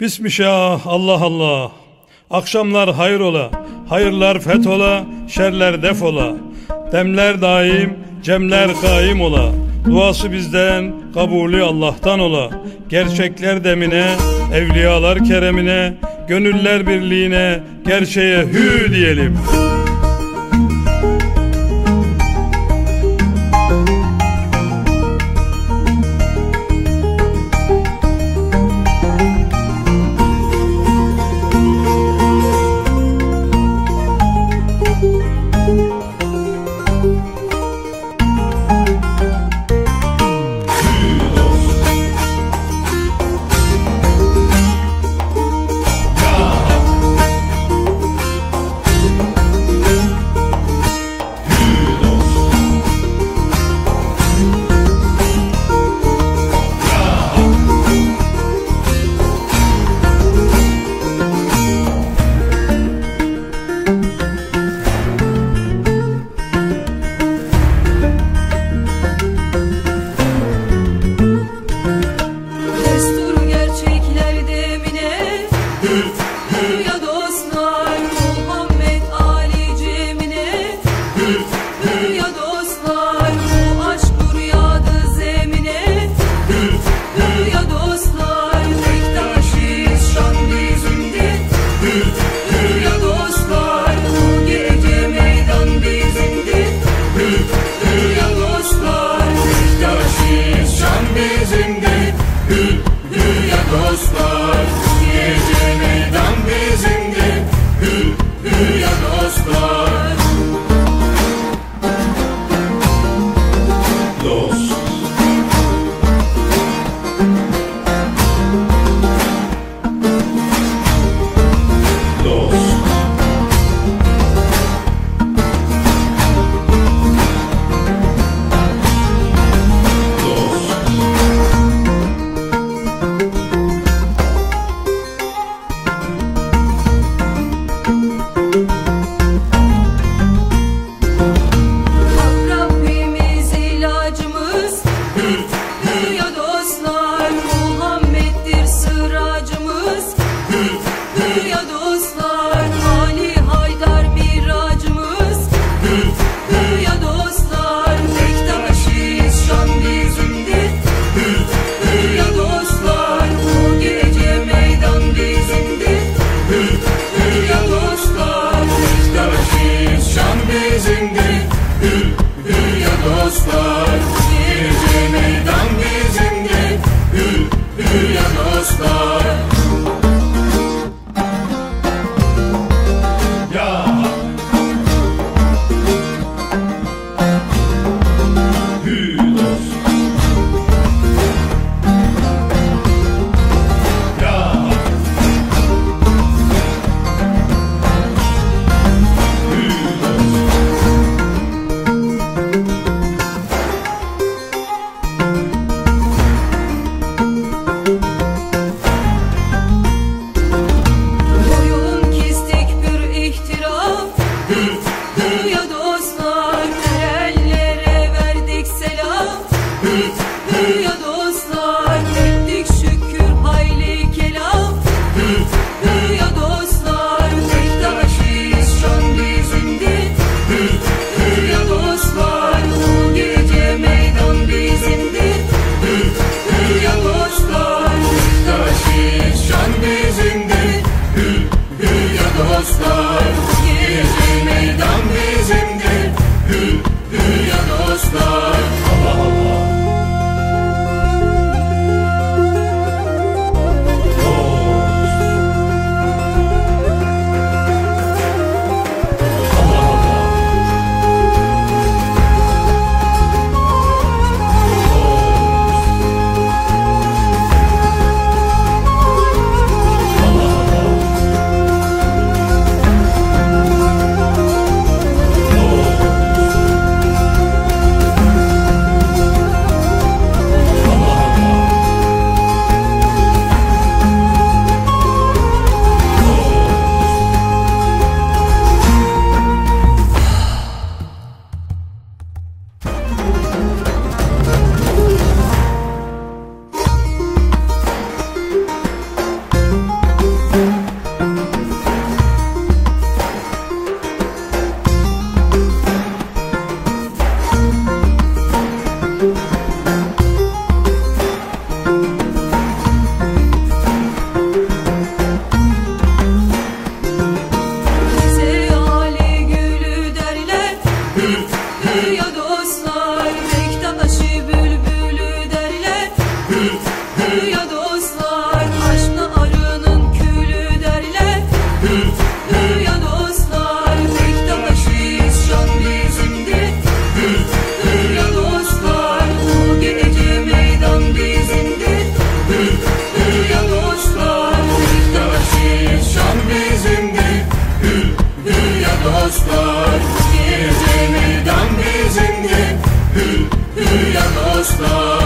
Bismişah Allah Allah. Akşamlar hayır ola Hayırlar fethola Şerler defola Demler daim Cemler kaim ola. Duası bizden Kabulü Allah'tan ola. Gerçekler demine Evliyalar keremine Gönüller birliğine Gerçeğe hü diyelim. yüzünde Hür Hüya dostlar aşkla arının külü derler. Hüya dostlar tek dalaşıyız şan bizimdir. Hüya dostlar bu gece meydan bizimdir. Hüya dostlar tek dalaşıyız şan bizimdir. Hüya dostlar bu gece meydan bizimdir. Hüya dostlar.